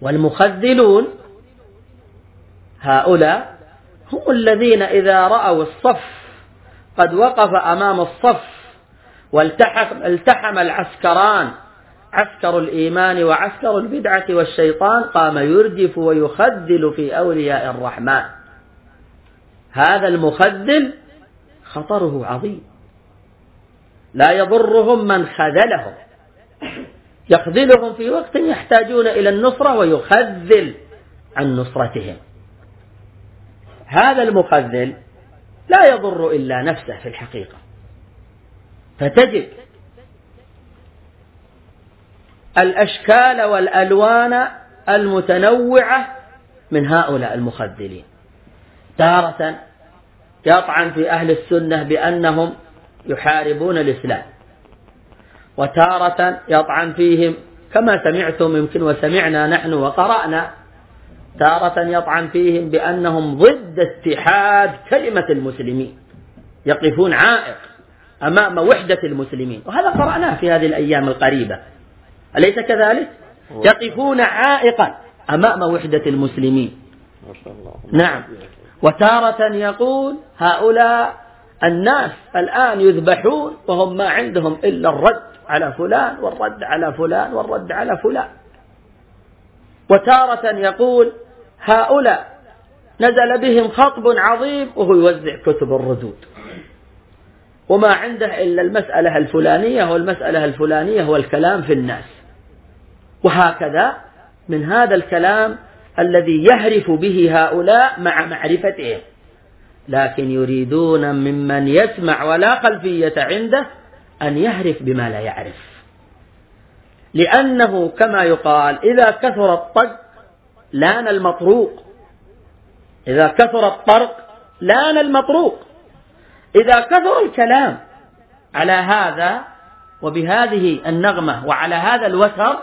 والمخذلون هؤلاء هم الذين إذا رأوا الصف قد وقف أمام الصف والتحم التحم العسكران عسكر الإيمان وعسكر البدعة والشيطان قام يرجف ويخذل في أولياء الرحمن. هذا المخذل خطره عظيم. لا يضرهم من خذلهم. يخذلهم في وقت يحتاجون إلى النصرة ويخذل عن نصرتهم. هذا المخذل لا يضر إلا نفسه في الحقيقة. فتجد الأشكال والألوان المتنوعة من هؤلاء المخذلين. تارة يطعن في أهل السنة بأنهم يحاربون الإسلام. وتارة يطعن فيهم. كما سمعتم يمكن وسمعنا نحن وقرأنا. تارة يطعن فيهم بأنهم ضد اتحاد كلمة المسلمين. يقفون عائق أمام وحدة المسلمين. وهذا قرأناه في هذه الأيام القريبة. أليس كذلك؟ يقفون عائقا أمام وحدة المسلمين. نعم. وتارة يقول هؤلاء الناس الآن يذبحون وهم ما عندهم إلا الرد. على فلان والرد على فلان والرد على فلان. وتارة يقول هؤلاء نزل بهم خطب عظيم وهو يوزع كتب الردود. وما عنده إلا المسألة الفلانية والمسألة الفلانية والكلام في الناس. وهكذا من هذا الكلام الذي يهرف به هؤلاء مع معرفتهم. لكن يريدون ممن يسمع ولا خلفية عنده أن يهرف بما لا يعرف. لأنه كما يقال إذا كثر الطق لأن المطروق. إذا كثر الطرق لأن المطروق. إذا كثر الكلام على هذا وبهذه النغمة وعلى هذا الوتر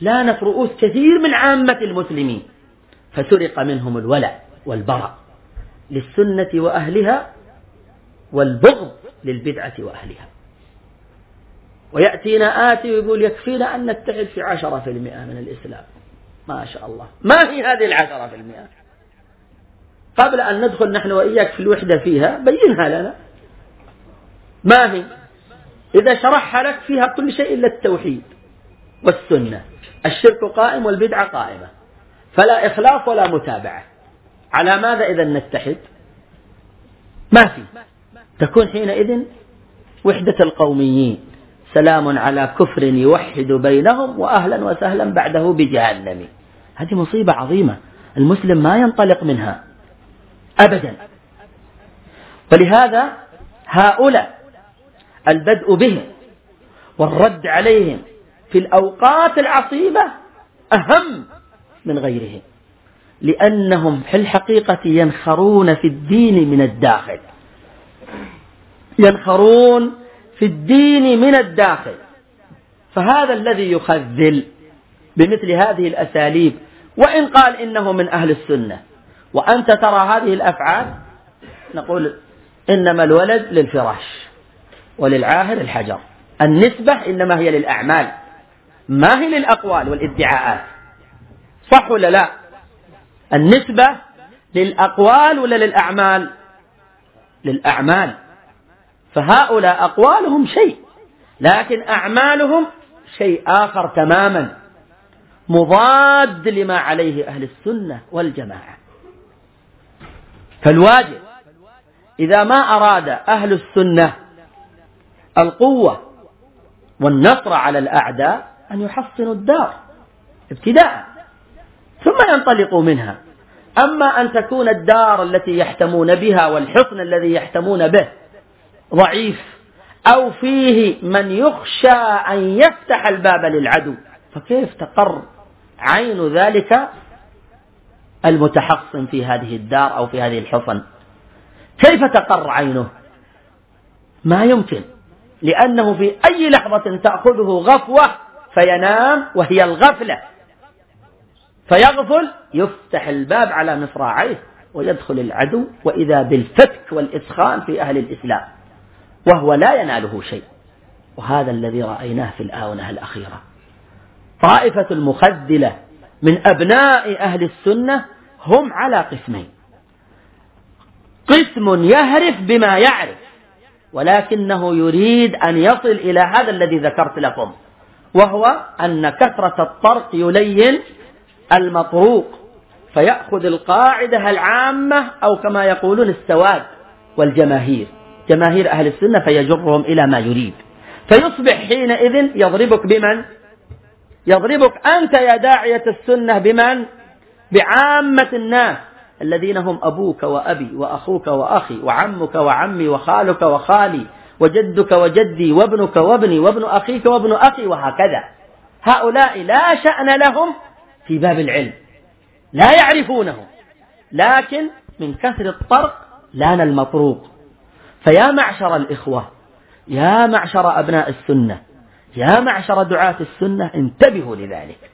لانت رؤوس كثير من عامة المسلمين. فسرق منهم الولاء والبراء للسنة وأهلها والبغض للبدعة وأهلها. ويأتينا آتي ويقول يكفينا أن نتحد في عشرة في المئة من الإسلام. ما شاء الله. ما هي هذه العشرة في المئة؟ قبل أن ندخل نحن وإياك في الوحدة فيها بينها لنا. ما هي؟ إذا شرحها لك فيها كل شيء إلا التوحيد والسنة. الشرك قائم والبدعة قائمة. فلا إخلاص ولا متابعة. على ماذا إذا نتحد؟ ما في. تكون حينئذ وحدة القوميين. سلام على كفر يوحد بينهم وأهلا وسهلا بعده بجهنم. هذه مصيبة عظيمة. المسلم ما ينطلق منها. أبدا. ولهذا هؤلاء البدء بهم والرد عليهم في الأوقات العصيبة أهم من غيرهم. لأنهم في الحقيقة ينخرون في الدين من الداخل. ينخرون في الدين من الداخل. فهذا الذي يخذل بمثل هذه الأساليب. وإن قال إنه من أهل السنة وأنت ترى هذه الأفعال نقول إنما الولد للفراش وللعاهر الحجر. النسبة إنما هي للأعمال. ما هي للأقوال والادعاءات؟ صح ولا لا؟ النسبة للأقوال ولا للأعمال؟ للأعمال. فهؤلاء أقوالهم شيء لكن أعمالهم شيء آخر تماما مضاد لما عليه أهل السنة والجماعة. فالواجب إذا ما أراد أهل السنة القوة والنصر على الأعداء أن يحصنوا الدار ابتداء ثم ينطلقوا منها. أما أن تكون الدار التي يحتمون بها والحصن الذي يحتمون به ضعيف. أو فيه من يخشى أن يفتح الباب للعدو. فكيف تقر عين ذلك المتحصن في هذه الدار أو في هذه الحصن؟ كيف تقر عينه؟ ما يمكن. لأنه في أي لحظة تأخذه غفوة فينام وهي الغفلة. فيغفل يفتح الباب على مصراعيه ويدخل العدو. وإذا بالفتك والإسخان في أهل الإسلام. وهو لا يناله شيء. وهذا الذي رأيناه في الآونة الأخيرة. طائفة المخذلة من أبناء أهل السنة هم على قسمين. قسم يهرف بما يعرف ولكنه يريد أن يصل إلى هذا الذي ذكرت لكم وهو أن كثرة الطرق يلين المطروق فيأخذ القاعدة العامة أو كما يقولون السواد والجماهير. جماهير أهل السنة فيجرهم إلى ما يريد. فيصبح حينئذ يضربك بمن؟ يضربك أنت يا داعية السنة بمن؟ بعامة الناس الذين هم أبوك وأبي وأخوك وأخي وعمك وعمي وخالك وخالي وجدك وجدي وابنك وابني وابن أخيك وابن أخي وهكذا. هؤلاء لا شأن لهم في باب العلم. لا يعرفونه. لكن من كثر الطرق لأن المطروق. فيا معشر الإخوة يا معشر أبناء السنة يا معشر دعاة السنة انتبهوا لذلك.